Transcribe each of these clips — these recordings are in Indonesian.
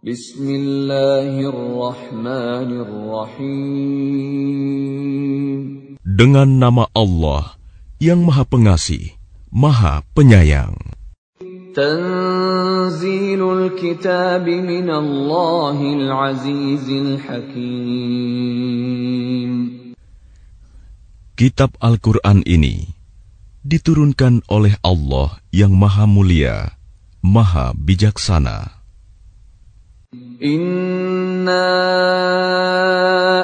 Bismillahirrahmanirrahim. Dengan nama Allah yang Maha Pengasih, Maha Penyayang. Tanzilul Kitab min Allahil Azizil Hakim. Kitab Al-Quran ini diturunkan oleh Allah yang Maha Mulia, Maha Bijaksana. Inna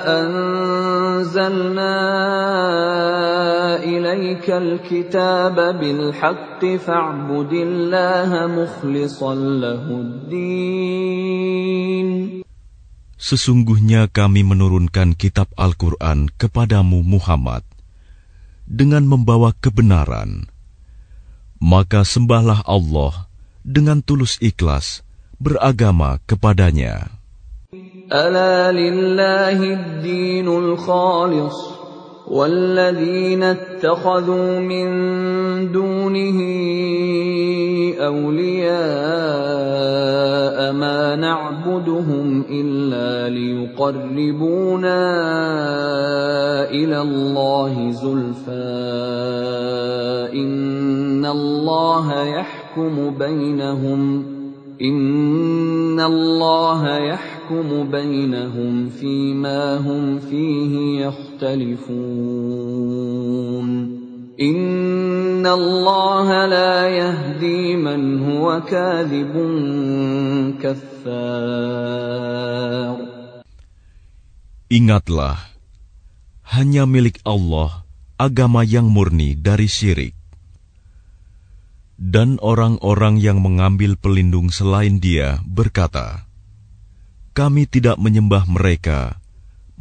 anzalna ilaika alkitaba bilhaqqi fa'budillaha mukhlishan lahuddin. Sesungguhnya kami menurunkan kitab Al-Quran kepadamu Muhammad dengan membawa kebenaran. Maka sembahlah Allah dengan tulus ikhlas beragama kepadanya. Ala lillahi dinul khalis والذين اتخذوا من دونه أولياء ما نعبدهم إلا ليقربونا إلى الله زلفى إن الله يحكم بينهم ۖ إن الله يحكم بينهم فيما هم فيه يختلفون إن الله لا يهدي من هو كاذب كفار Ingatlah, hanya milik Allah agama yang murni dari syirik. Dan orang-orang yang mengambil pelindung selain Dia berkata, "Kami tidak menyembah mereka,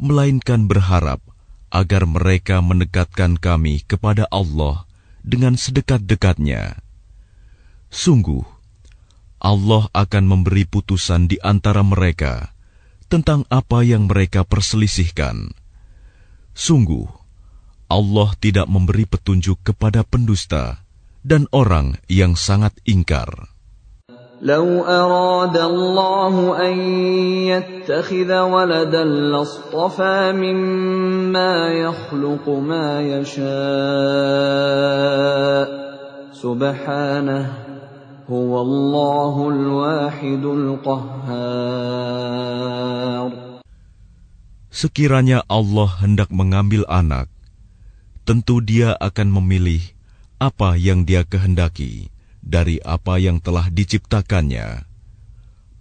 melainkan berharap agar mereka mendekatkan kami kepada Allah dengan sedekat-dekatnya. Sungguh, Allah akan memberi putusan di antara mereka tentang apa yang mereka perselisihkan. Sungguh, Allah tidak memberi petunjuk kepada pendusta." dan orang yang sangat ingkar. لو أراد الله أن يتخذ ولدا لاصطفى مما يخلق ما يشاء سبحانه هو الله الواحد القهار Sekiranya Allah hendak mengambil anak, tentu dia akan memilih apa yang Dia kehendaki dari apa yang telah diciptakannya.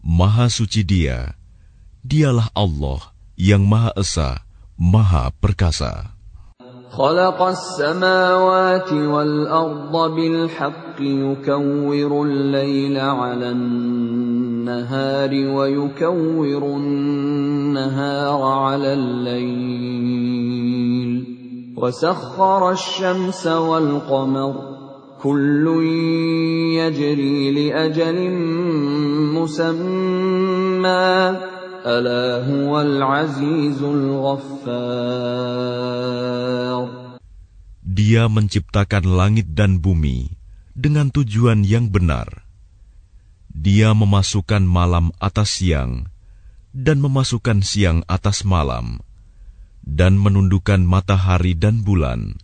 Maha suci Dia, Dialah Allah yang Maha Esa, Maha Perkasa. خلق السماوات والأرض بالحق يكور الليل على النهار ويكور النهار على الليل وسخر الشمس والقمر كل يجري لأجل مسمى ألا هو العزيز الغفار Dia menciptakan langit dan bumi dengan tujuan yang benar. Dia memasukkan malam atas siang dan memasukkan siang atas malam dan menundukkan matahari dan bulan,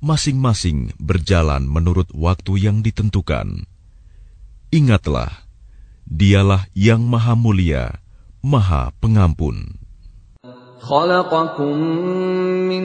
masing-masing berjalan menurut waktu yang ditentukan. Ingatlah, Dialah yang Maha Mulia, Maha Pengampun. خلقكم من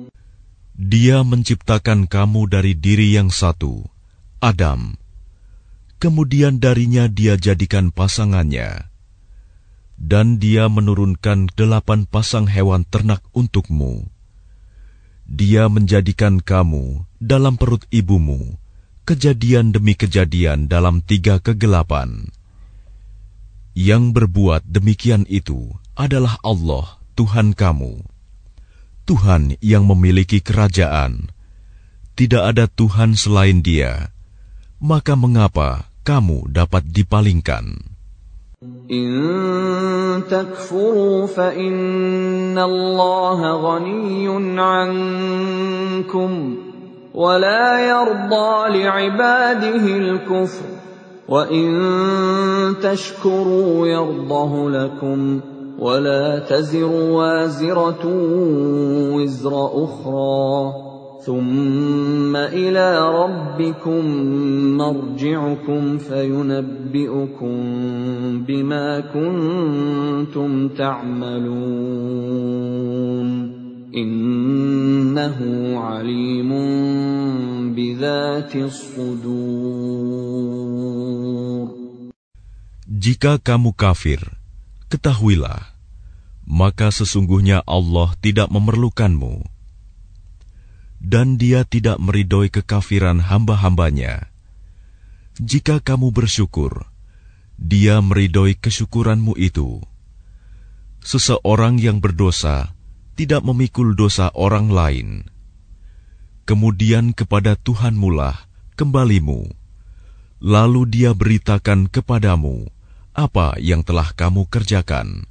Dia menciptakan kamu dari diri yang satu, Adam. kemudian darinya dia jadikan pasangannya, dan dia menurunkan delapan pasang hewan ternak untukmu. Dia menjadikan kamu dalam perut ibumu, kejadian demi kejadian dalam tiga kegelapan. Yang berbuat demikian itu adalah Allah, Tuhan kamu. Tuhan yang memiliki kerajaan. Tidak ada Tuhan selain Dia. Maka mengapa kamu dapat dipalingkan. In fa inna Allah ghaniyun ankum wa la yarda li'ibadihi al-kufr wa in ولا تزر وازرة وزر أخرى. ثم إلى ربكم مرجعكم فينبئكم بما كنتم تعملون. إنه عليم بذات الصدور. Jika kamu kafir, ketahuilah maka sesungguhnya Allah tidak memerlukanmu dan dia tidak meridoi kekafiran hamba-hambanya. Jika kamu bersyukur, dia meridoi kesyukuranmu itu. Seseorang yang berdosa tidak memikul dosa orang lain. Kemudian kepada Tuhanmu lah kembalimu. Lalu dia beritakan kepadamu apa yang telah kamu kerjakan.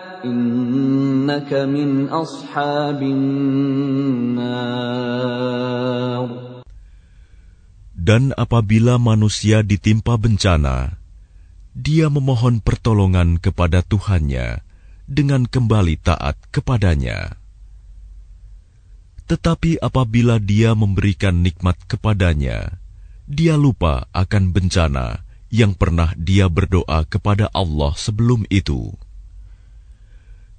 innaka min ashabin nar. Dan apabila manusia ditimpa bencana, dia memohon pertolongan kepada Tuhannya dengan kembali taat kepadanya. Tetapi apabila dia memberikan nikmat kepadanya, dia lupa akan bencana yang pernah dia berdoa kepada Allah sebelum itu.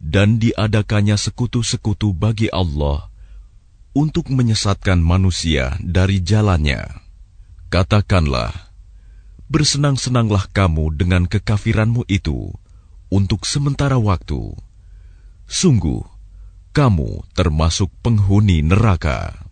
Dan diadakannya sekutu-sekutu bagi Allah untuk menyesatkan manusia dari jalannya. Katakanlah, bersenang-senanglah kamu dengan kekafiranmu itu untuk sementara waktu. Sungguh, kamu termasuk penghuni neraka.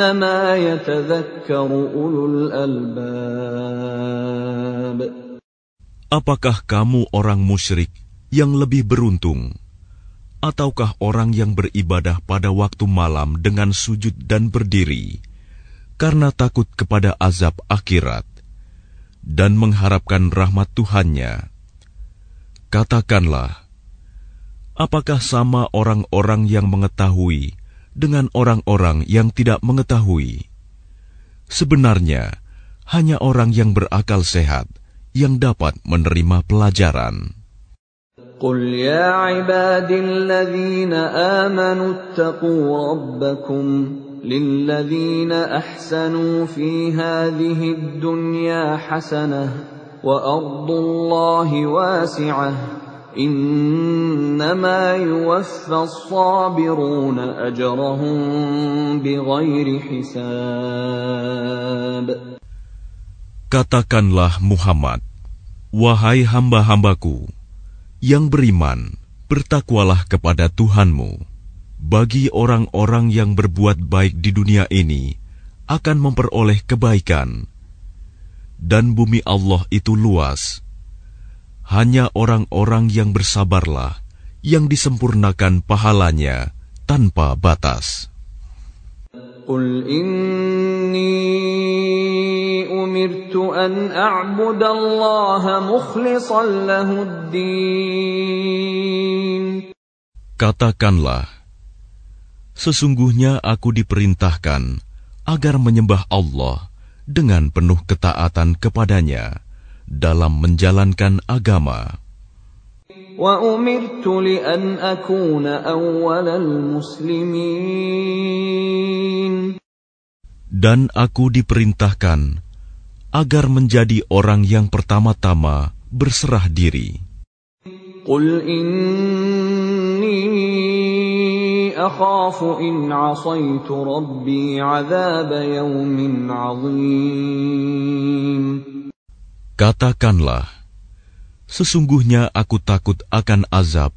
انما يتذكر اولو الالباب Apakah kamu orang musyrik yang lebih beruntung ataukah orang yang beribadah pada waktu malam dengan sujud dan berdiri karena takut kepada azab akhirat dan mengharapkan rahmat Tuhannya. Katakanlah, apakah sama orang-orang yang mengetahui dengan orang-orang yang tidak mengetahui? Sebenarnya, hanya orang yang berakal sehat yang dapat menerima pelajaran. قل يا عبادي الذين آمنوا اتقوا ربكم للذين احسنوا في هذه الدنيا حسنه وارض الله واسعه Katakanlah Muhammad wahai hamba-hambaku yang beriman bertakwalah kepada Tuhanmu. Bagi orang-orang yang berbuat baik di dunia ini akan memperoleh kebaikan. Dan bumi Allah itu luas hanya orang-orang yang bersabarlah yang disempurnakan pahalanya tanpa batas. Qul inni umirtu an a'budallaha mukhlishan lahuddin. Katakanlah, sesungguhnya aku diperintahkan agar menyembah Allah dengan penuh ketaatan kepadanya dalam menjalankan agama. Dan aku diperintahkan agar menjadi orang yang pertama-tama berserah diri. Qul inni akhafu in asaitu rabbi azab yawmin azim. Katakanlah, sesungguhnya aku takut akan azab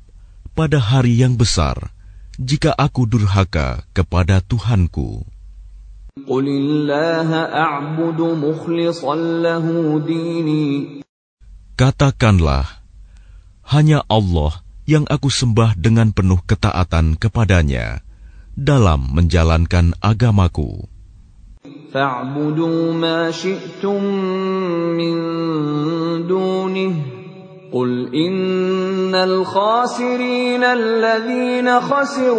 pada hari yang besar jika aku durhaka kepada Tuhanku. Katakanlah, hanya Allah yang aku sembah dengan penuh ketaatan kepadanya dalam menjalankan agamaku. فاعبدوا ما شئتم من دونه قل إن الخاسرين الذين خسروا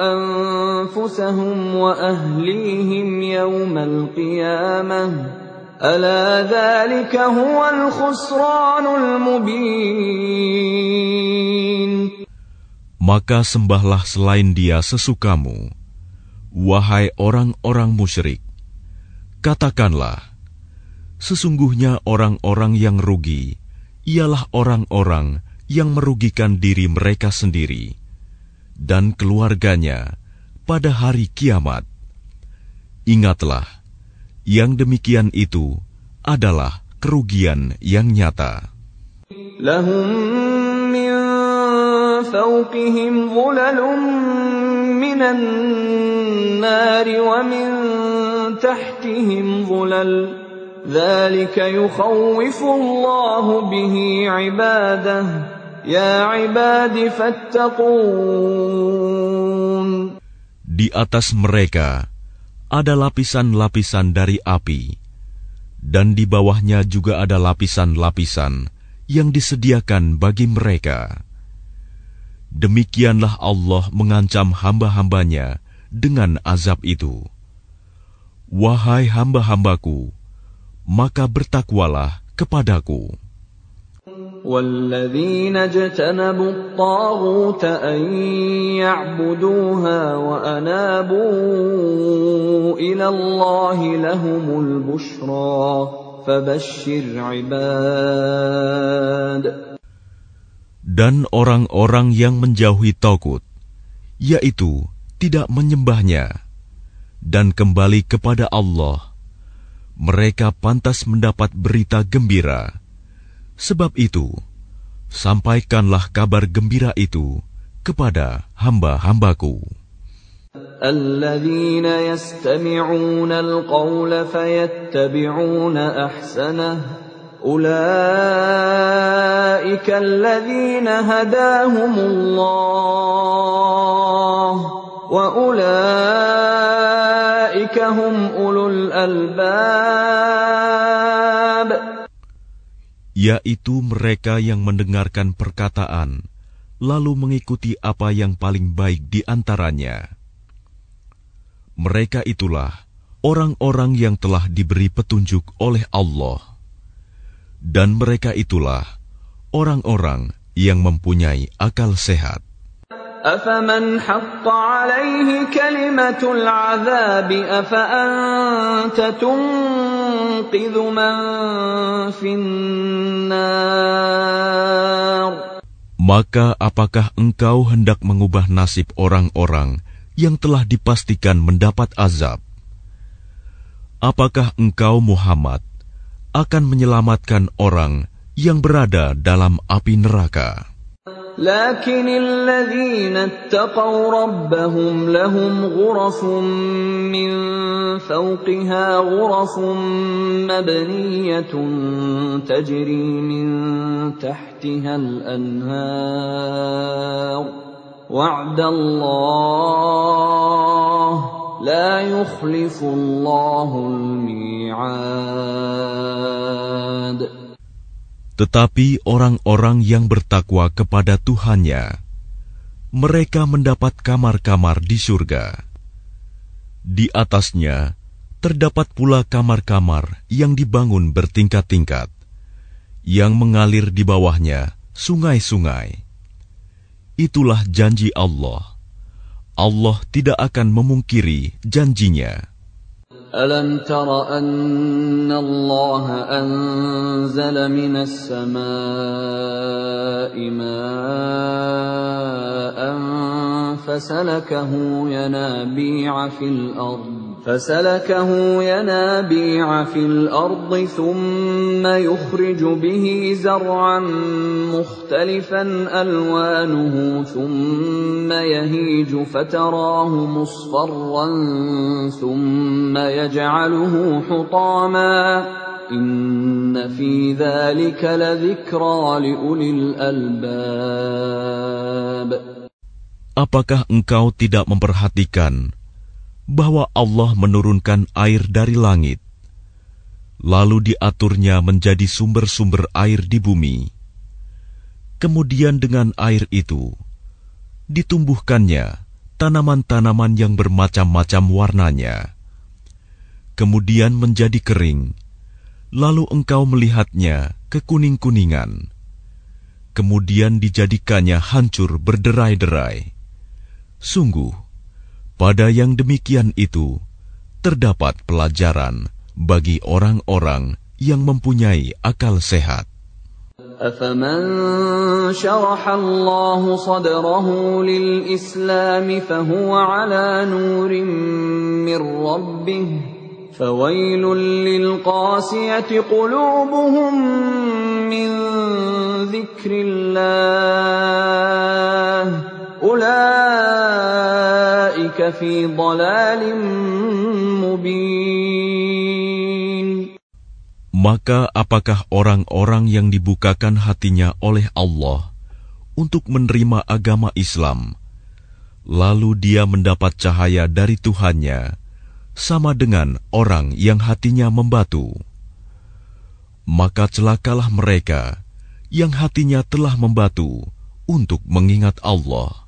أنفسهم وأهليهم يوم القيامة ألا ذلك هو الخسران المبين Maka sembahlah selain dia sesukamu. Wahai orang-orang musyrik, katakanlah, sesungguhnya orang-orang yang rugi ialah orang-orang yang merugikan diri mereka sendiri dan keluarganya pada hari kiamat. Ingatlah, yang demikian itu adalah kerugian yang nyata. Lahum min من النار ومن تحتهم ظلل ذلك يخوف الله به عباده يا عباد فاتقون Di atas mereka ada lapisan-lapisan dari api, dan di bawahnya juga ada lapisan-lapisan yang disediakan bagi mereka. Demikianlah Allah mengancam hamba-hambanya dengan azab itu. Wahai hamba-hambaku, maka bertakwalah kepadaku. والذين اجتنبوا الطاغوت أن يعبدوها وأنابوا إلى الله لهم البشرى فبشر عباد dan orang-orang yang menjauhi Taugut, yaitu tidak menyembahnya, dan kembali kepada Allah, mereka pantas mendapat berita gembira. Sebab itu, sampaikanlah kabar gembira itu kepada hamba-hambaku. الذين يستمعون القول فيتبعون أحسنه أولئك الذين هداهم الله وأولئك هم أولو الألباب yaitu mereka yang mendengarkan perkataan, lalu mengikuti apa yang paling baik di antaranya. Mereka itulah orang-orang yang telah diberi petunjuk oleh Allah. Dan mereka itulah orang-orang yang mempunyai akal sehat. أفمن حق عليه كلمة العذاب أفأنت تنقذ ينقذ من في النار Maka apakah engkau hendak mengubah nasib orang-orang yang telah dipastikan mendapat azab? Apakah engkau Muhammad akan menyelamatkan orang yang berada dalam api neraka? لكن الذين اتقوا ربهم لهم غرف من فوقها غرف مبنية تجري من تحتها الأنهار وعد الله لا يخلف الله الميعاد Tetapi orang-orang yang bertakwa kepada Tuhannya, mereka mendapat kamar-kamar di surga. Di atasnya terdapat pula kamar-kamar yang dibangun bertingkat-tingkat, yang mengalir di bawahnya sungai-sungai. Itulah janji Allah. Allah tidak akan memungkiri janjinya. ألم تر أن الله أنزل من السماء ماء فسلكه ينابيع في الأرض فسلكه ينابيع في الأرض ثم يخرج به زرعا مختلفا ألوانه ثم يهيج فتراه مصفرا ثم يجعله حطاما إن في ذلك لذكرى لأولي الألباب. Apakah engkau tidak memperhatikan bahwa Allah menurunkan air dari langit, lalu diaturnya menjadi sumber-sumber air di bumi. Kemudian dengan air itu, ditumbuhkannya tanaman-tanaman yang bermacam-macam warnanya. Kemudian menjadi kering, lalu engkau melihatnya kekuning-kuningan. Kemudian dijadikannya hancur berderai-derai. Sungguh, pada yang demikian itu, terdapat pelajaran bagi orang-orang yang mempunyai akal sehat. أفمن شرح الله صدره للإسلام فهو على نور من ربه فويل للقاسية قلوبهم من ذكر الله ulaika fi mubin maka apakah orang-orang yang dibukakan hatinya oleh Allah untuk menerima agama Islam lalu dia mendapat cahaya dari Tuhannya sama dengan orang yang hatinya membatu? Maka celakalah mereka yang hatinya telah membatu untuk mengingat Allah.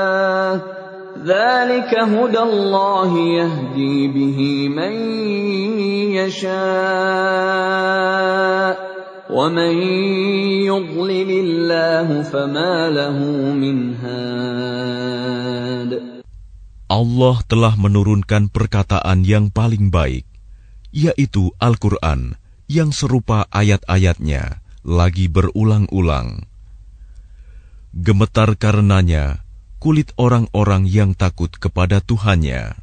ذلك هدى الله يهدي به من يشاء ومن يضلل الله فما له من هاد Allah telah menurunkan perkataan yang paling baik, yaitu Al-Quran yang serupa ayat-ayatnya lagi berulang-ulang. Gemetar karenanya kulit orang-orang yang takut kepada Tuhannya.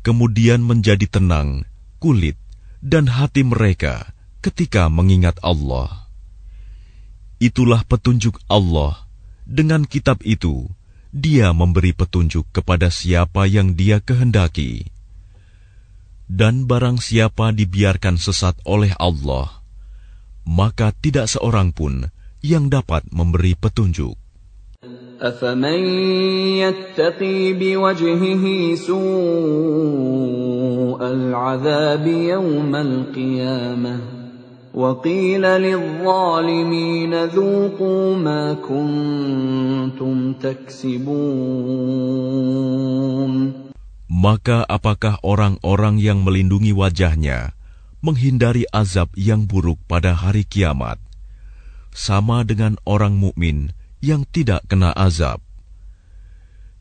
Kemudian menjadi tenang kulit dan hati mereka ketika mengingat Allah. Itulah petunjuk Allah. Dengan kitab itu, Dia memberi petunjuk kepada siapa yang Dia kehendaki. Dan barang siapa dibiarkan sesat oleh Allah, maka tidak seorang pun yang dapat memberi petunjuk. أفمن يتقي بوجهه سوء العذاب يوم القيامة وقيل للظالمين ذوقوا ما كنتم تكسبون Maka apakah orang-orang yang melindungi wajahnya menghindari azab yang buruk pada hari kiamat sama dengan orang mukmin yang tidak kena azab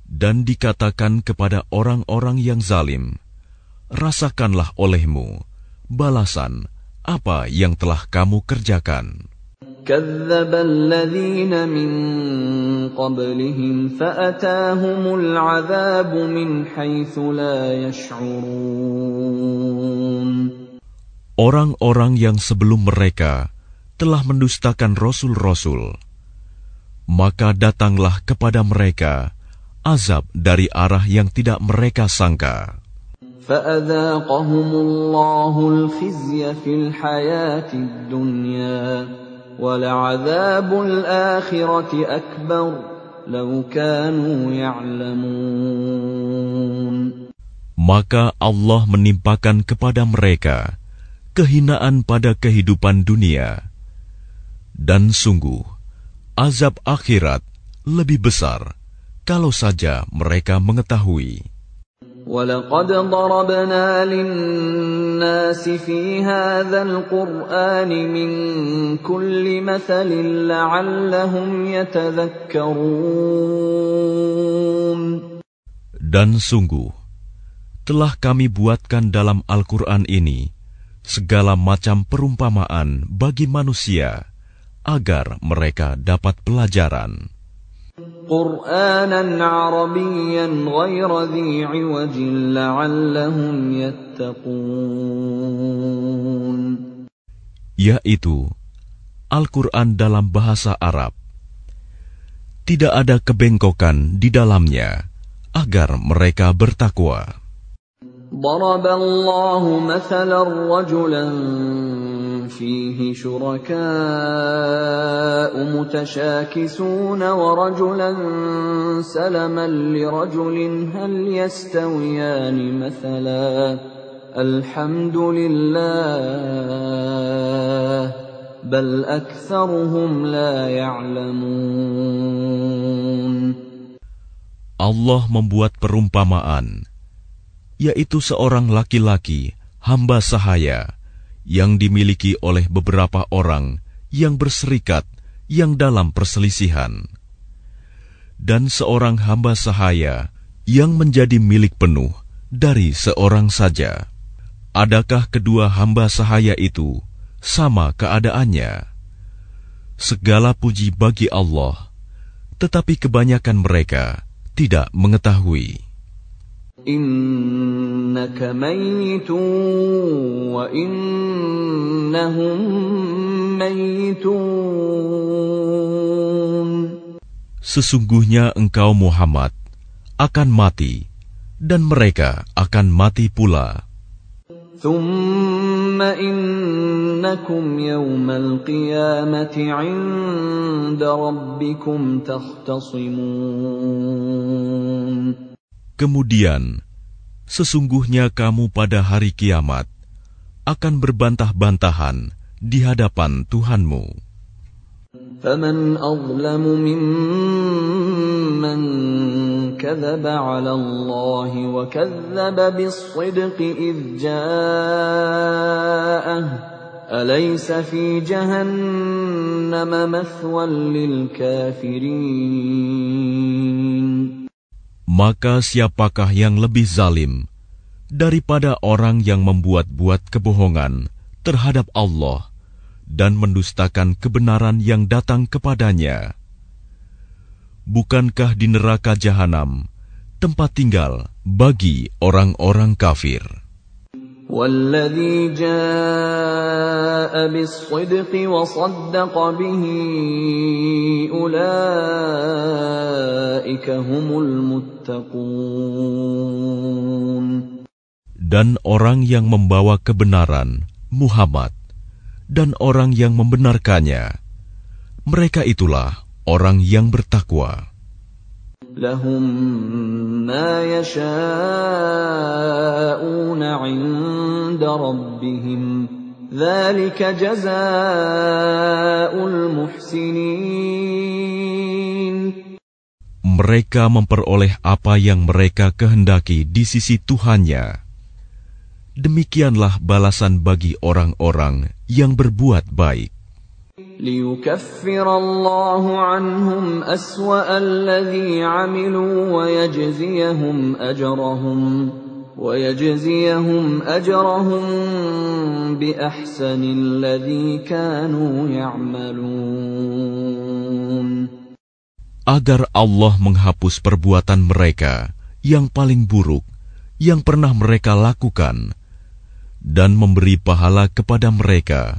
dan dikatakan kepada orang-orang yang zalim rasakanlah olehmu balasan apa yang telah kamu kerjakan. كذب الذين من قبلهم فأتاهم العذاب من حيث لا يشعرون Orang-orang yang sebelum mereka telah mendustakan rasul-rasul, maka datanglah kepada mereka azab dari arah yang tidak mereka sangka. فأذاقهم الله الخزي في الحياة الدنيا ولعذاب الآخرة أكبر لو كانوا يعلمون Maka Allah menimpakan kepada mereka kehinaan pada kehidupan dunia. Dan sungguh, azab akhirat lebih besar kalau saja mereka mengetahui. ولقد ضربنا للناس في هذا القرآن من كل مثل لعلهم يتذكرون Dan sungguh, telah kami buatkan dalam Al-Quran ini segala macam perumpamaan bagi manusia agar mereka dapat pelajaran. قرآنا عربيا غير ذي عوج لعلهم يتقون yaitu Al-Quran dalam bahasa Arab. Tidak ada kebengkokan di dalamnya agar mereka bertakwa. ضرب الله مثلا رجلا فيه شركاء متشاكسون ورجلا سلما لرجل هل يستويان مثلا الحمد لله بل أكثرهم لا يعلمون Allah membuat perumpamaan, yaitu seorang laki-laki, hamba sahaya, yang dimiliki oleh beberapa orang yang berserikat yang dalam perselisihan, dan seorang hamba sahaya yang menjadi milik penuh dari seorang saja. Adakah kedua hamba sahaya itu sama keadaannya? Segala puji bagi Allah, tetapi kebanyakan mereka tidak mengetahui. إنك ميت وإنهم ميتون Sesungguhnya engkau Muhammad akan mati dan mereka akan mati pula. ثم إنكم يوم القيامة عند ربكم تختصمون Kemudian, sesungguhnya kamu pada hari kiamat akan berbantah-bantahan di hadapan Tuhanmu. فمن أظلم ممن كذب على الله وكذب بالصدق إذ جاءه أليس في جهنم مثوى للكافرين maka siapakah yang lebih zalim daripada orang yang membuat-buat kebohongan terhadap Allah dan mendustakan kebenaran yang datang kepadanya? Bukankah di neraka jahanam tempat tinggal bagi orang-orang kafir? والذي جاء بالصدق وصدق به أولئك هم المتقون Dan orang yang membawa kebenaran, Muhammad, dan orang yang membenarkannya, mereka itulah orang yang bertakwa. لهم ما يشاءون عند ربهم ذلك جزاء المحسنين Mereka memperoleh apa yang mereka kehendaki di sisi Tuhannya. Demikianlah balasan bagi orang-orang yang berbuat baik. ليكفر الله عنهم أسوأ الذي عملوا ويجزيهم أجرهم ويجزيهم أجرهم بأحسن الذي كانوا يعملون Agar Allah menghapus perbuatan mereka yang paling buruk yang pernah mereka lakukan dan memberi pahala kepada mereka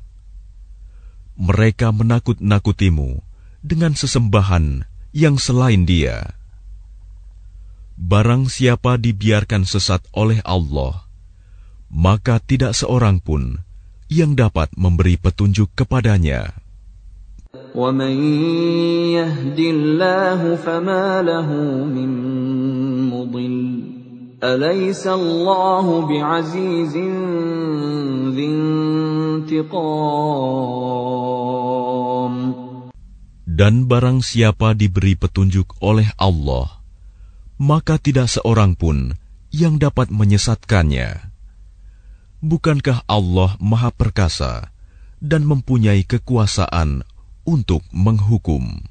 Mereka menakut-nakutimu dengan sesembahan yang selain dia. Barang siapa dibiarkan sesat oleh Allah, maka tidak seorang pun yang dapat memberi petunjuk kepadanya. ومن يهد الله فما له من مضل dan barang siapa diberi petunjuk oleh Allah, maka tidak seorang pun yang dapat menyesatkannya. Bukankah Allah Maha Perkasa dan mempunyai kekuasaan untuk menghukum?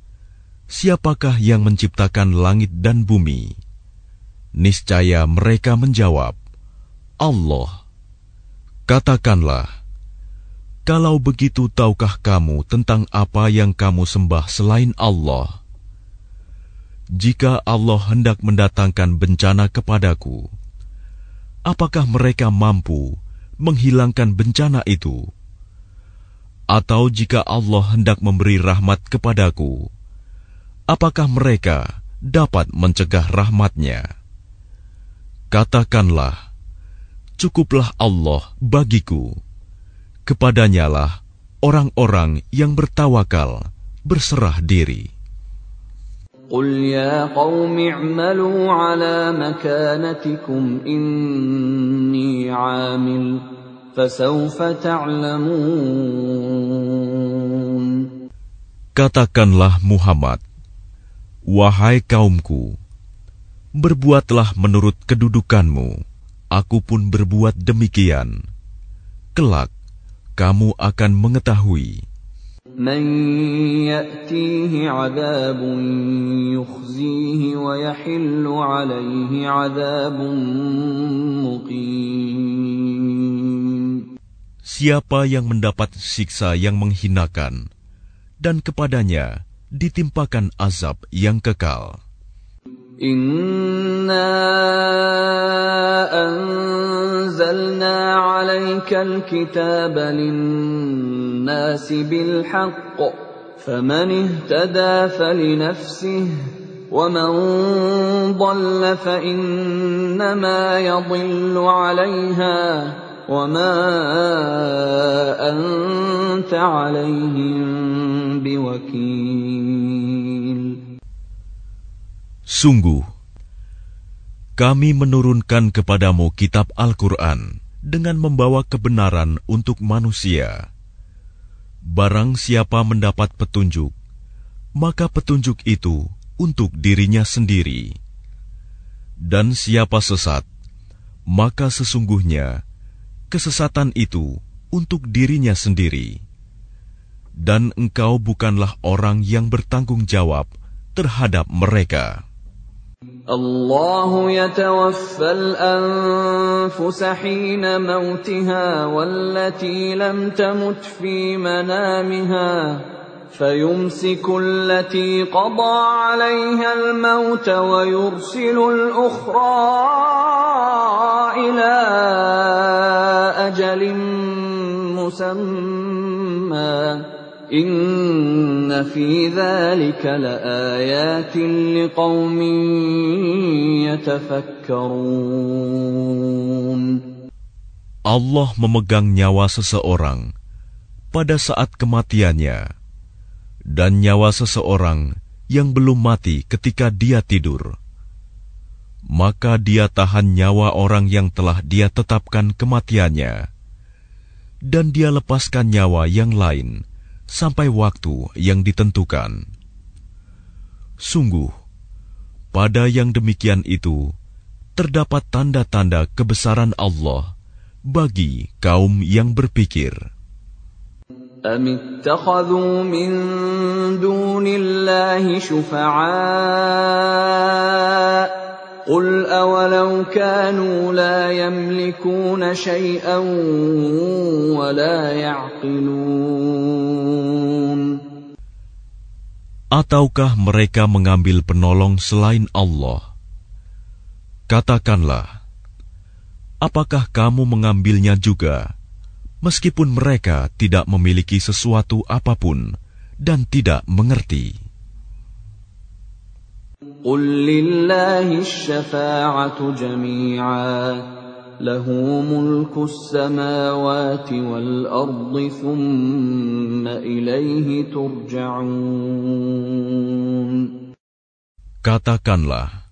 siapakah yang menciptakan langit dan bumi? Niscaya mereka menjawab, Allah. Katakanlah, kalau begitu tahukah kamu tentang apa yang kamu sembah selain Allah? Jika Allah hendak mendatangkan bencana kepadaku, apakah mereka mampu menghilangkan bencana itu? Atau jika Allah hendak memberi rahmat kepadaku, apakah mereka dapat mencegah rahmatnya? Katakanlah, cukuplah Allah bagiku. Kepadanyalah orang-orang yang bertawakal berserah diri. قل يا قوم اعملوا على مكانتكم إني عامل فسوف تعلمون Katakanlah Muhammad, Wahai kaumku, berbuatlah menurut kedudukanmu, aku pun berbuat demikian. Kelak, kamu akan mengetahui. من يأتيه عذاب يخزيه ويحل عليه عذاب مقيم Siapa yang mendapat siksa yang menghinakan, dan kepadanya ditimpakan azab yang kekal. Inna anzalna alaika alkitaba linnasi bilhaq faman ihtada falinafsih ومن ضل فإنما يضل عليها وما أنت عليهم بوكيل Sungguh, Kami menurunkan kepadamu kitab Al-Quran dengan membawa kebenaran untuk manusia. Barang siapa mendapat petunjuk, maka petunjuk itu untuk dirinya sendiri. Dan siapa sesat, maka sesungguhnya kesesatan itu untuk dirinya sendiri. Dan engkau bukanlah orang yang bertanggung jawab terhadap mereka. الله يتوفى الأنفس حين موتها والتي لم تمت في منامها فيمسك التي قضى عليها الموت ويرسل الأخرى إلى أجل مسمى إن في ذلك لآيات لقوم يتفكرون Allah memegang nyawa seseorang pada saat kematiannya dan nyawa seseorang yang belum mati ketika dia tidur. Maka dia tahan nyawa orang yang telah dia tetapkan kematiannya dan dia lepaskan nyawa yang lain sampai waktu yang ditentukan. Sungguh, pada yang demikian itu terdapat tanda-tanda kebesaran Allah bagi kaum yang berpikir. أم اتخذوا من دون الله شفعاء قل أولو كانوا لا يملكون شيئا ولا يعقلون Ataukah mereka mengambil penolong selain Allah? Katakanlah, apakah kamu mengambilnya juga, meskipun mereka tidak memiliki sesuatu apapun dan tidak mengerti? قل لله الشفاعة جميعا له ملك السماوات والأرض ثم إليه ترجعون Katakanlah,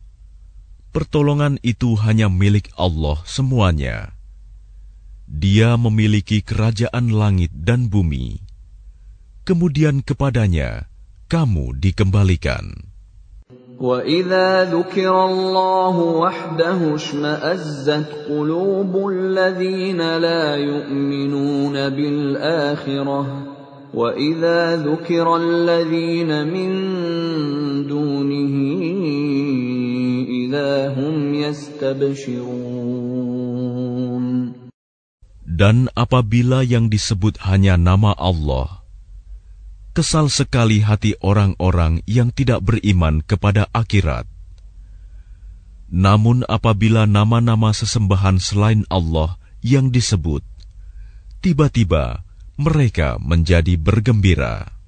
pertolongan itu hanya milik Allah semuanya. Dia memiliki kerajaan langit dan bumi. Kemudian kepadanya kamu dikembalikan. وإذا ذكر الله وحده اشمأزت قلوب الذين لا يؤمنون بالآخرة وإذا ذكر الذين من دونه إذا هم يستبشرون Dan apabila yang disebut hanya nama Allah, kesal sekali hati orang-orang yang tidak beriman kepada akhirat. Namun apabila nama-nama sesembahan selain Allah yang disebut, tiba-tiba mereka menjadi bergembira.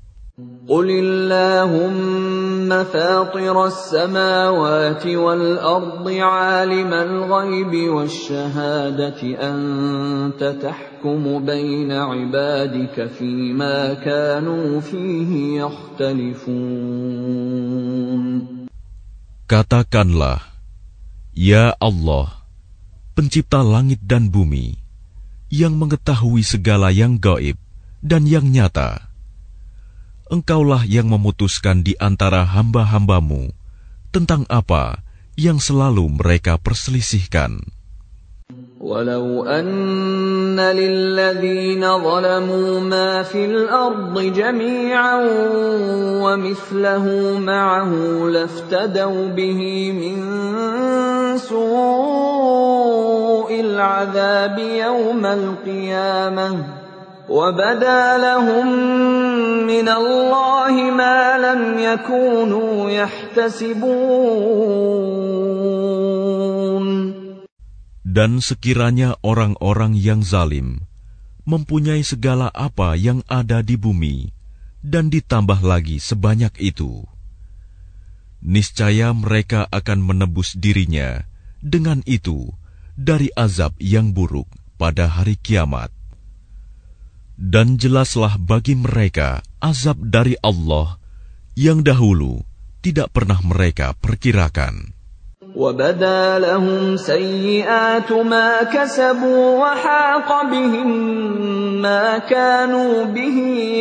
قل اللهم فاطر السماوات والأرض عالم الغيب والشهادة أنت تحكم بين عبادك فيما كانوا فيه يختلفون Katakanlah, Ya Allah, pencipta langit dan bumi, yang mengetahui segala yang gaib dan yang nyata. Engkaulah yang memutuskan di antara hamba-hambamu tentang apa yang selalu mereka perselisihkan. ولو أن للذين ظلموا ما في الأرض جميعا ومثله معه لافتدوا به من سوء العذاب يوم القيامة وبدا لهم من الله ما لم يكونوا يحتسبون Dan sekiranya orang-orang yang zalim mempunyai segala apa yang ada di bumi dan ditambah lagi sebanyak itu, niscaya mereka akan menebus dirinya dengan itu dari azab yang buruk pada hari kiamat. Dan jelaslah bagi mereka azab dari Allah yang dahulu tidak pernah mereka perkirakan. وبدا لهم سيئات ما كسبوا وحاق بهم ما كانوا به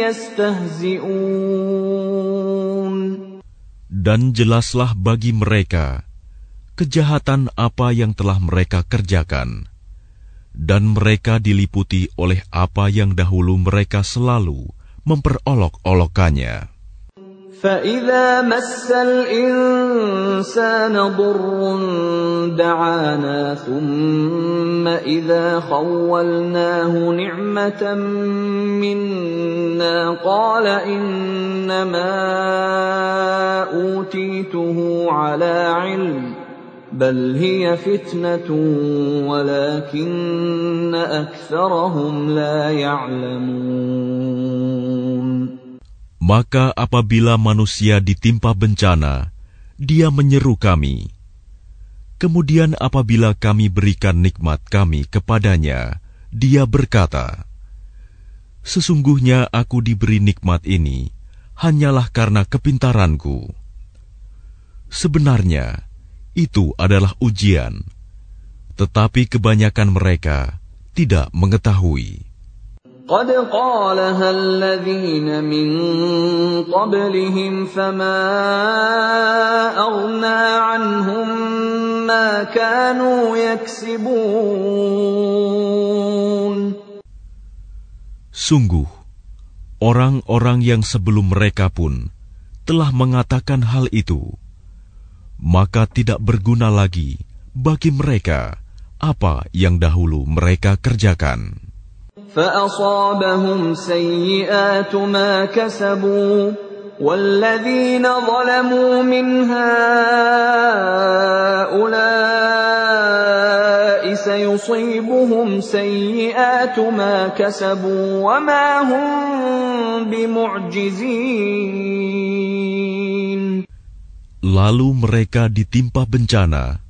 يستهزئون Dan jelaslah bagi mereka kejahatan apa yang telah mereka kerjakan, dan mereka diliputi oleh apa yang dahulu mereka selalu memperolok-olokannya. فإذا مس الإنسان ضر دعانا ثم إذا خولناه نعمة منا قال إنما أوتيته على علم بل هي فتنة ولكن أكثرهم لا يعلمون Maka apabila manusia ditimpa bencana, dia menyeru kami. Kemudian apabila kami berikan nikmat kami kepadanya, dia berkata, Sesungguhnya aku diberi nikmat ini hanyalah karena kepintaranku. Sebenarnya, itu adalah ujian, tetapi kebanyakan mereka tidak mengetahui. قد قالها الذين من قبلهم فما أغنى عنهم ما كانوا يكسبون Sungguh, orang-orang yang sebelum mereka pun telah mengatakan hal itu, maka tidak berguna lagi bagi mereka apa yang dahulu mereka kerjakan. فأصابهم سيئات ما كسبوا والذين ظلموا من هؤلاء سيصيبهم سيئات ما كسبوا وما هم بمعجزين Lalu mereka ditimpa bencana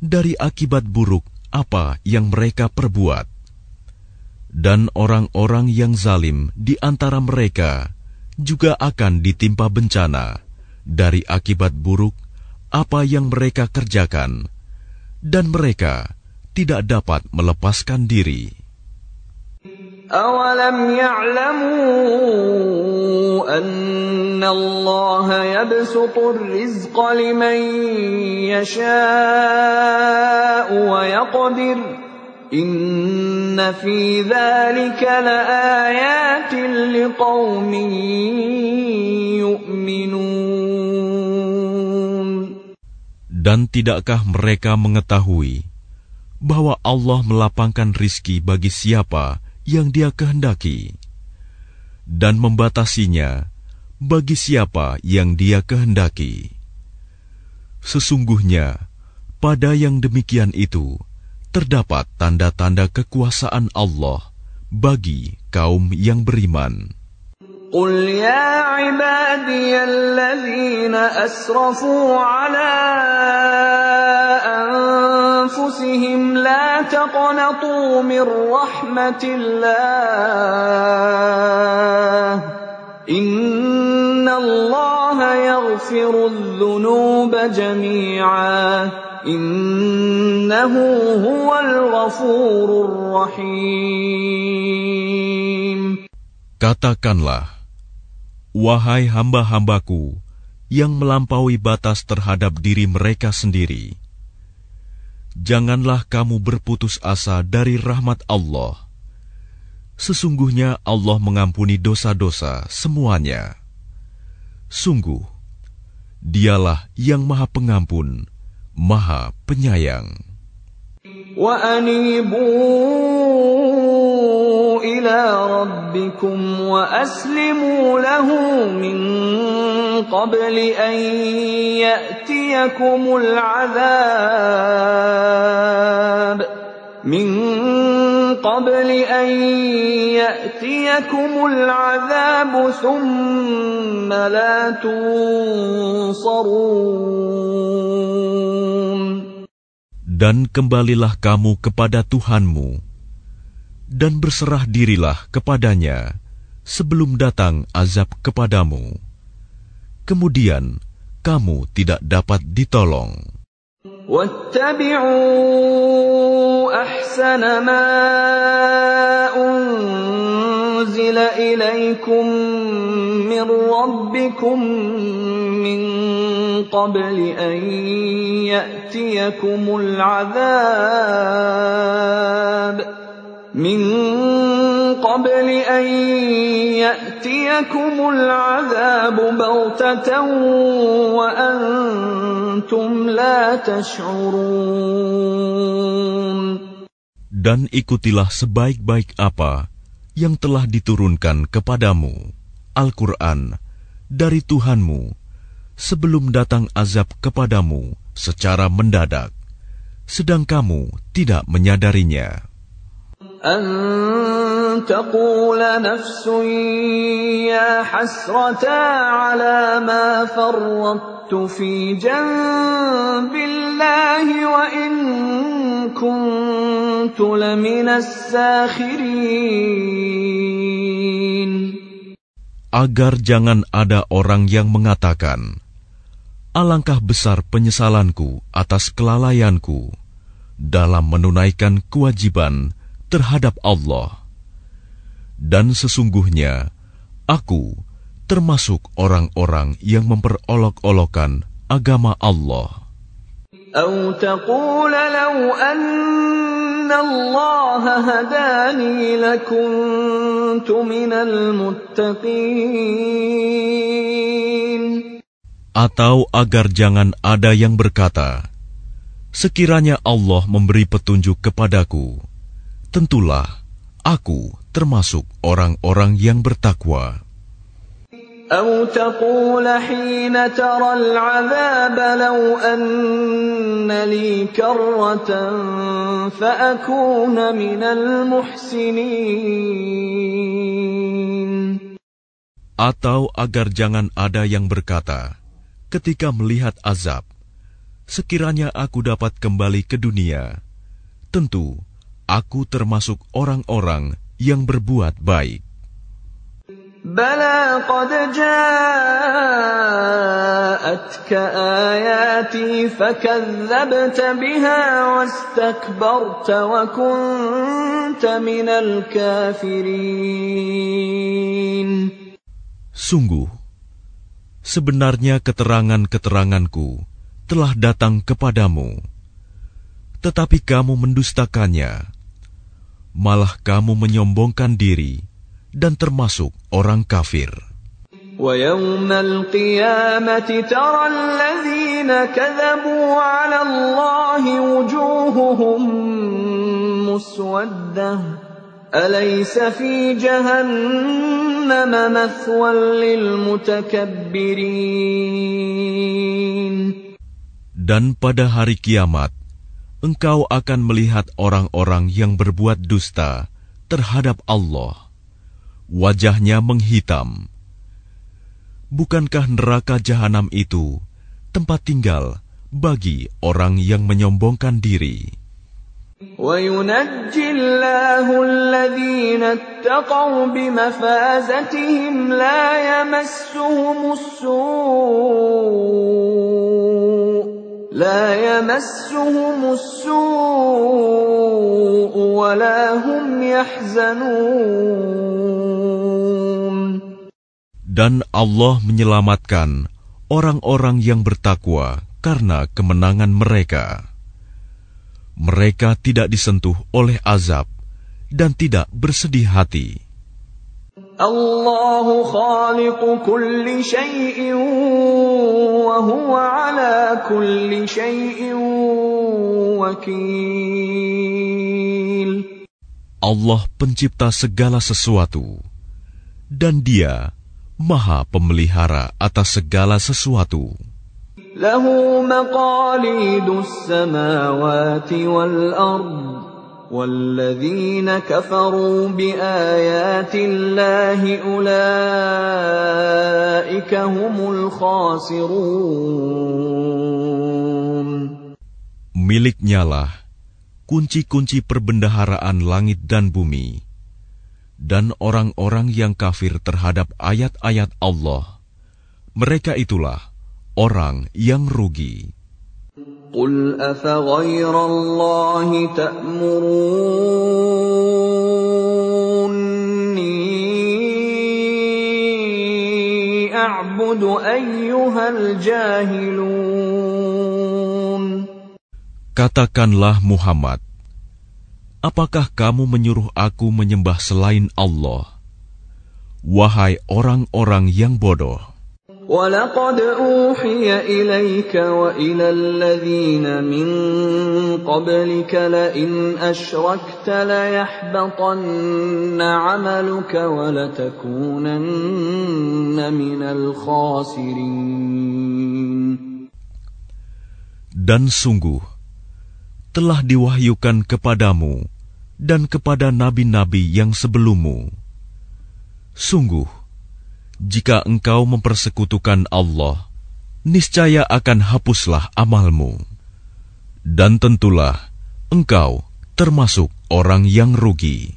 dari akibat buruk apa yang mereka perbuat dan orang-orang yang zalim di antara mereka juga akan ditimpa bencana dari akibat buruk apa yang mereka kerjakan, dan mereka tidak dapat melepaskan diri. أولم يعلموا أن الله يبسط الرزق لمن يشاء ويقدر إن في ذلك لآيات لقوم يؤمنون Dan tidakkah mereka mengetahui bahwa Allah melapangkan rizki bagi siapa yang dia kehendaki dan membatasinya bagi siapa yang dia kehendaki. Sesungguhnya, pada yang demikian itu, terdapat tanda-tanda kekuasaan Allah bagi kaum yang beriman. قل يا عبادي الذين أسرفوا على أنفسهم لا تقنطوا من رحمة الله إن الله يغفر الذنوب جميعا إنه هو الغفور الرحيم Katakanlah, wahai hamba-hambaku yang melampaui batas terhadap diri mereka sendiri, janganlah kamu berputus asa dari rahmat Allah. Sesungguhnya Allah mengampuni dosa-dosa semuanya. Sungguh, Dialah yang Maha Pengampun, Maha Penyayang. Wa anibu ila rabbikum wa aslimu lahu قبل أن يأتيكم العذاب من قبل أن يأتيكم العذاب ثم لا تنصرون Dan kembalilah kamu kepada Tuhanmu, dan berserah dirilah kepadanya sebelum datang azab kepadamu. Kemudian kamu tidak dapat ditolong. واتبعوا احسن ما انزل اليكم من ربكم من قبل ان ياتيكم العذاب من قبل يأتيكم العذاب وأنتم لا تشعرون. Dan ikutilah sebaik-baik apa yang telah diturunkan kepadamu Al-Qur'an dari Tuhanmu sebelum datang azab kepadamu secara mendadak sedang kamu tidak menyadarinya أن تقول نفس يا حسرتا على ما فرطت في جنب الله وإن كنت لمن الساخرين Agar jangan ada orang yang mengatakan, Alangkah besar penyesalanku atas kelalaianku dalam menunaikan kewajiban terhadap Allah. Dan sesungguhnya, aku termasuk orang-orang yang memperolok-olokan agama Allah. أو تقول لو أن الله هداني لكنت من المتقين Atau agar jangan ada yang berkata, Sekiranya Allah memberi petunjuk kepadaku, tentulah aku termasuk orang-orang yang bertakwa. أو تقول حين ترى العذاب لو أن لي كرة فأكون من المحسنين Atau agar jangan ada yang berkata, ketika melihat azab, sekiranya aku dapat kembali ke dunia, tentu Aku termasuk orang-orang yang berbuat baik. Bala qad ja'atka ayati fakadzabta biha wastakbarta wa kunta minal kafirin. Sungguh, sebenarnya keterangan-keteranganku telah datang kepadamu, tetapi kamu mendustakannya malah kamu menyombongkan diri dan termasuk orang kafir. ويوم القيامة ترى الذين كذبوا على الله وجوههم مسودة أليس في جهنم مثوى للمتكبرين Dan pada hari kiamat, engkau akan melihat orang-orang yang berbuat dusta terhadap Allah. Wajahnya menghitam. Bukankah neraka jahanam itu tempat tinggal bagi orang yang menyombongkan diri? وينجي الله الذين اتقوا بمفازتهم لا يمسهم السوء لا يمسهم السوء ولا هم يحزنون Dan Allah menyelamatkan orang-orang yang bertakwa karena kemenangan mereka. Mereka tidak disentuh oleh azab dan tidak bersedih hati. Allahu khaliqu kulli syai'in wa huwa ala kulli syai'in. Allah pencipta segala sesuatu dan dia maha pemelihara atas segala sesuatu. Lahu maqalidus samawati wal ardh والذين كفروا بآيات الله أولئك هم الخاسرون Miliknyalah kunci-kunci perbendaharaan langit dan bumi, dan orang-orang yang kafir terhadap ayat-ayat Allah. Mereka itulah orang yang rugi. قل أفغير الله تأمروني أعبد أيها الجاهلون Katakanlah Muhammad, apakah kamu menyuruh aku menyembah selain Allah? Wahai orang-orang yang bodoh. ولقد أوحي إليك وإلى الذين من قبلك لئن أشركت ليحبطن عملك ولتكونن من الخاسرين Dan sungguh, telah diwahyukan kepadamu dan kepada nabi-nabi yang sebelummu. Sungguh, jika engkau mempersekutukan Allah, niscaya akan hapuslah amalmu. Dan tentulah engkau termasuk orang yang rugi.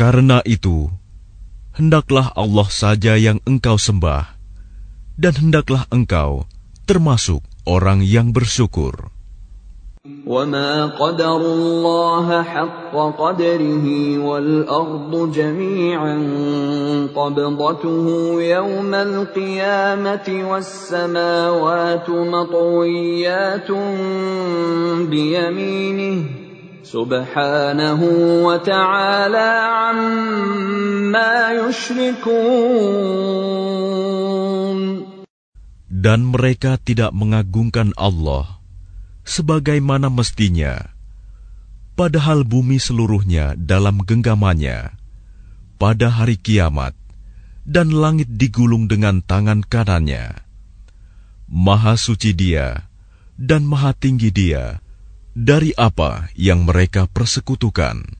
Karena itu, hendaklah Allah saja yang engkau sembah, dan hendaklah engkau termasuk orang yang bersyukur. وما قدروا الله حق قدره والأرض جميعا قبضته يوم القيامة والسماوات مطويات بيمينه سبحانه وتعالى عما يشركون Dan mereka tidak mengagungkan Allah sebagaimana mestinya, padahal bumi seluruhnya dalam genggamannya pada hari kiamat, dan langit digulung dengan tangan kanannya. Maha suci Dia dan maha tinggi Dia dari apa yang mereka persekutukan.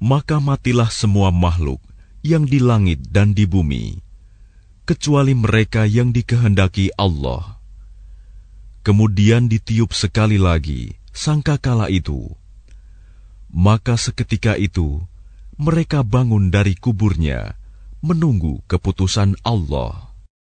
maka matilah semua makhluk yang di langit dan di bumi, kecuali mereka yang dikehendaki Allah. Kemudian ditiup sekali lagi sangkakala itu. Maka seketika itu mereka bangun dari kuburnya menunggu keputusan Allah.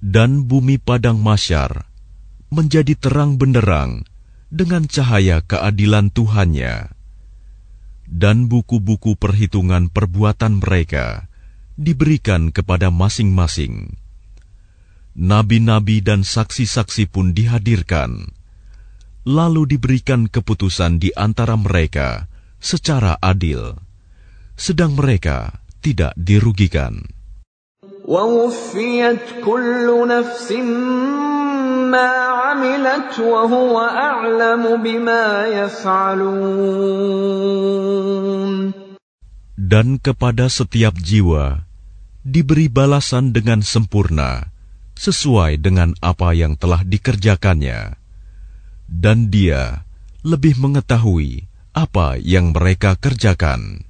Dan bumi padang masyar menjadi terang benderang dengan cahaya keadilan Tuhannya. Dan buku-buku perhitungan perbuatan mereka diberikan kepada masing-masing. Nabi-nabi dan saksi-saksi pun dihadirkan, lalu diberikan keputusan di antara mereka secara adil, sedang mereka tidak dirugikan. Dan kepada setiap jiwa diberi balasan dengan sempurna sesuai dengan apa yang telah dikerjakannya, dan Dia lebih mengetahui apa yang mereka kerjakan.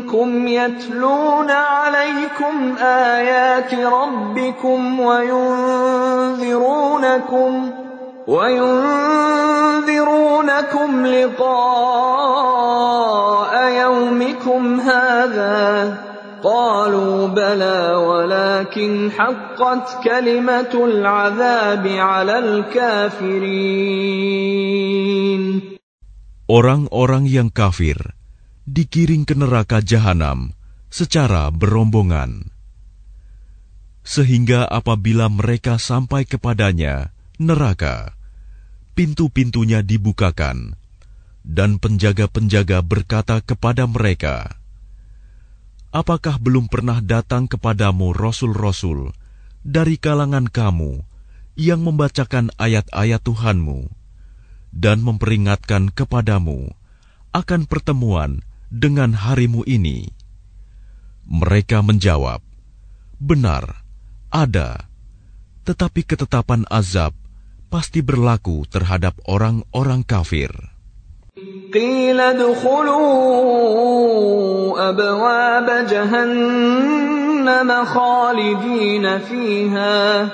منكم يتلون عليكم آيات ربكم وينذرونكم وينذرونكم لقاء يومكم هذا قالوا بلى ولكن حقت كلمة العذاب على الكافرين. Orang-orang yang kafir dikiring ke neraka jahanam secara berombongan. Sehingga apabila mereka sampai kepadanya, neraka, pintu-pintunya dibukakan, dan penjaga-penjaga berkata kepada mereka, Apakah belum pernah datang kepadamu rasul-rasul dari kalangan kamu yang membacakan ayat-ayat Tuhanmu? dan memperingatkan kepadamu akan pertemuan dengan harimu ini. Mereka menjawab, "Benar, ada, tetapi ketetapan azab pasti berlaku terhadap orang-orang kafir." قيل ادخلوا أبواب جهنم خالدين فيها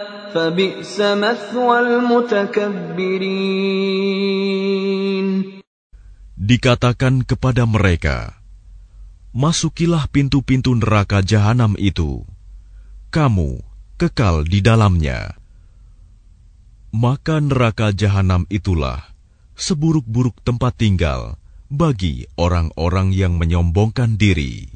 Dikatakan kepada mereka, Masukilah pintu-pintu neraka jahanam itu. Kamu kekal di dalamnya. Maka neraka jahanam itulah seburuk-buruk tempat tinggal bagi orang-orang yang menyombongkan diri.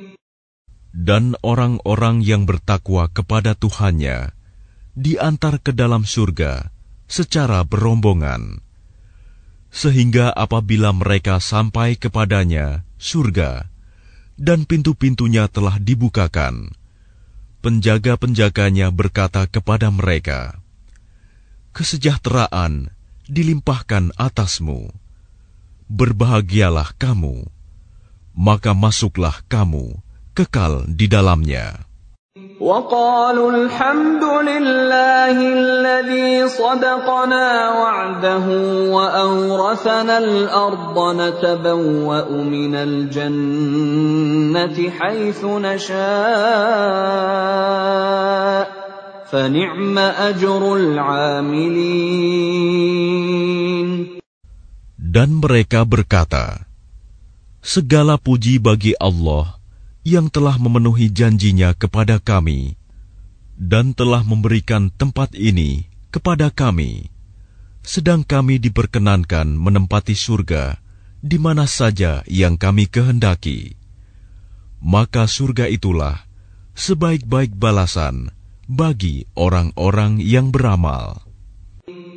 dan orang-orang yang bertakwa kepada Tuhannya diantar ke dalam surga secara berombongan, sehingga apabila mereka sampai kepadanya surga dan pintu-pintunya telah dibukakan, penjaga-penjaganya berkata kepada mereka, "Kesejahteraan dilimpahkan atasmu, berbahagialah kamu, maka masuklah kamu." kekal di dalamnya. وقالوا الحمد لله الذي صدقنا وعده وأورثنا الأرض نتبوأ من الجنة حيث نشاء فنعم أجر العاملين Dan mereka berkata, Segala puji bagi Allah yang telah memenuhi janjinya kepada kami dan telah memberikan tempat ini kepada kami, sedang kami diperkenankan menempati surga di mana saja yang kami kehendaki. Maka surga itulah sebaik-baik balasan bagi orang-orang yang beramal.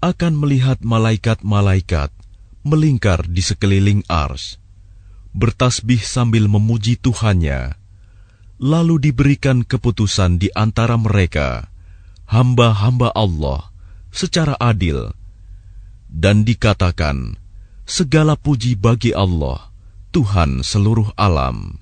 akan melihat malaikat-malaikat melingkar di sekeliling ars, bertasbih sambil memuji Tuhannya, lalu diberikan keputusan di antara mereka, hamba-hamba Allah, secara adil, dan dikatakan, segala puji bagi Allah, Tuhan seluruh alam.